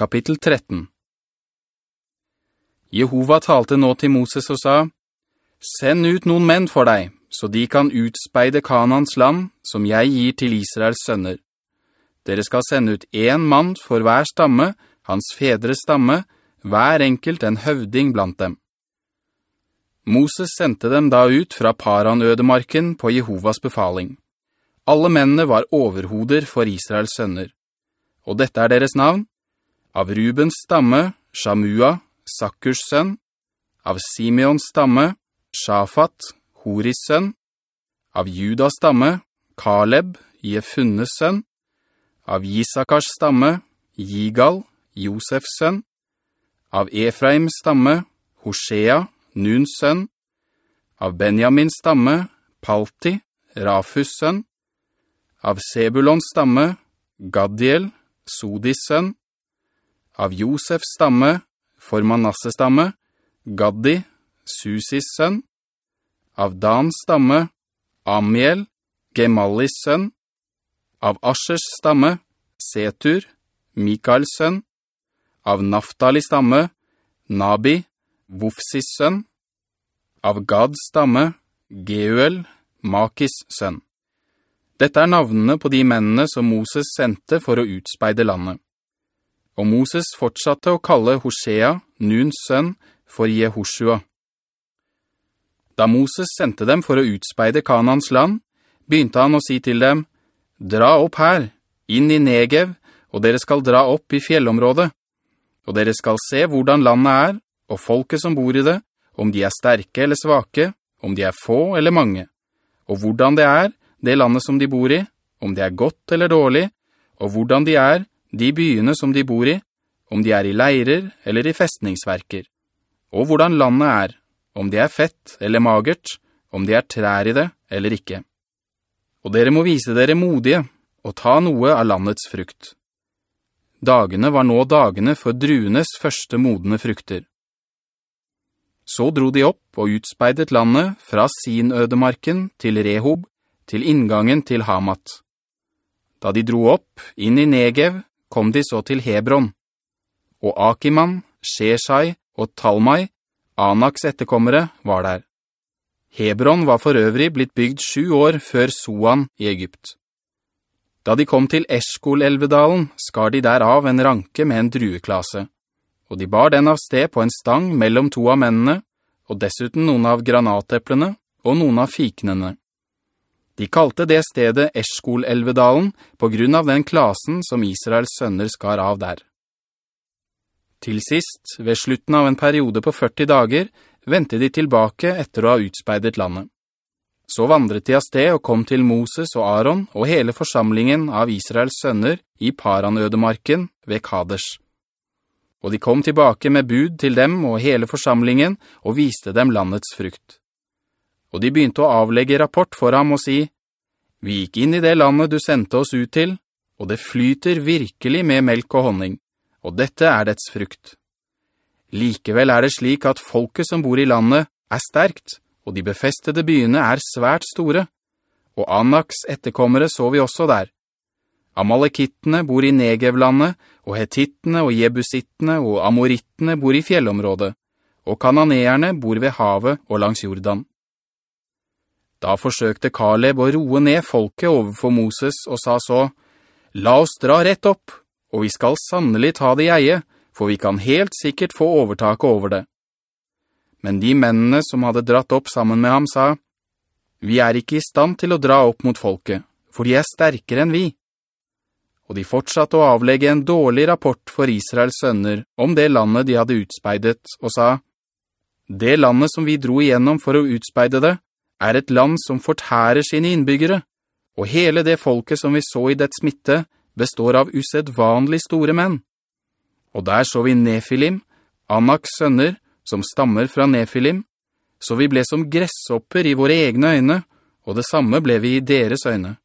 Kapittel 13 Jehova talte nå til Moses og sa, «Send ut noen menn for deg, så de kan utspeide Kanans land, som jeg gir til Israels sønner. Dere skal sende ut en mann for hver stamme, hans fedres stamme, hver enkelt en høvding blant dem. Moses sendte dem da ut fra Paran-ødemarken på Jehovas befaling. Alle mennene var overhoder for Israels sønner. Og dette er deres navn, av Rubens stamme, Shamua, Sakkurs sønn, av Simeons stamme, Shafat, Horis sønn, av Judas stamme, Kaleb, Jefunnes sønn, av Isakars stamme, Jigal, Josefs sønn, av Efraims stamme, Hosea, Nuns sønn, av Benjamins stamme, Palti, Rafus sønn, av Sebulons stamme, Gadiel, Sodis sønn, av Josefs stamme, for Manasses stamme, Gaddi, Susis sønn, av Dans stamme, Amiel, Gemalis sønn, av Aschers stamme, Setur, Mikaels sønn, av Naftali stamme, Nabi, Vufsis sønn, av Gads stamme, Geuel, Makis sønn. Dette er navnene på de mennene som Moses sendte for å utspeide landet. Og Moses fortsatte å kalle Hosea, Nuns sønn, for Jehoshua. Da Moses sendte dem for å utspeide Kanans land, begynte han å si til dem, «Dra opp her, inn i Negev, og dere skal dra opp i fjellområdet. Og dere skal se hvordan landet er, og folket som bor i det, om de er sterke eller svake, om de er få eller mange. Og hvordan det er, det landet som de bor i, om det er godt eller dårlig, og hvordan de er, de byene som de bor i, om de er i leirer eller i festningsverker, og hvordan landet er, om det er fett eller magert, om det er trær i det eller ikke. Og dere må vise dere modige, og ta noe av landets frukt. Dagene var nå dagene for druenes første modne frukter. Så dro de opp og utspeidet landet fra sin ødemarken til Rehob, til inngangen til Hamat. Da de dro opp inn i Negev, kom de så til Hebron. Og Akiman, Sheshai og Talmai, Anaks etterkommere, var der. Hebron var for øvrig blitt bygd sju år før Soan i Egypt. Da de kom til Eshkol-elvedalen, skar de der av en ranke med en drueklase, og de bar den av sted på en stang mellom to av mennene, og dessuten noen av granateplene og noen av fiknene. De kalte det stedet Eshkol-elvedalen på grunn av den klasen som Israels sønner skar av der. Til sist, ved slutten av en periode på 40 dager, ventet de tilbake etter å ha utspeidet landet. Så vandret de av sted og kom til Moses og Aaron og hele forsamlingen av Israels sønner i Paranødemarken ved Kadesh. Og de kom tilbake med bud til dem og hele forsamlingen og viste dem landets frukt og de begynte å avlegge rapport for ham og si, «Vi gikk inn i det landet du sendte oss ut til, og det flyter virkelig med melk og honning, og dette er dets frukt. Likevel er det slik at folket som bor i landet er sterkt, og de befestede byene er svært store, og Anaks etterkommere så vi også der. Amalekittene bor i Negevlandet, og hetittene og jebusittene og amorittene bor i fjellområdet, og kananeerne bor ved havet og langs Jordan. Da forsøkte Kaleb å roe ned folket overfor Moses og sa så, «La oss dra rett opp, og vi skal sannelig ta det i eie, for vi kan helt sikkert få overtaket over det.» Men de mennene som hadde dratt opp sammen med ham sa, «Vi er ikke i stand til å dra opp mot folket, for de er sterkere enn vi.» Og de fortsatte å avlegge en dårlig rapport for Israels sønner om det landet de hadde utspeidet, og sa, «Det landet som vi dro igjennom for å utspeide det, er et land som fortærer sine innbyggere, og hele det folket som vi så i det smitte består av usedvanlig store menn. Og der så vi Nefilim, Anaks sønner, som stammer fra Nefilim, så vi ble som gresshopper i våre egne øyne, og det samme ble vi i deres øyne.